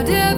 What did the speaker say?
How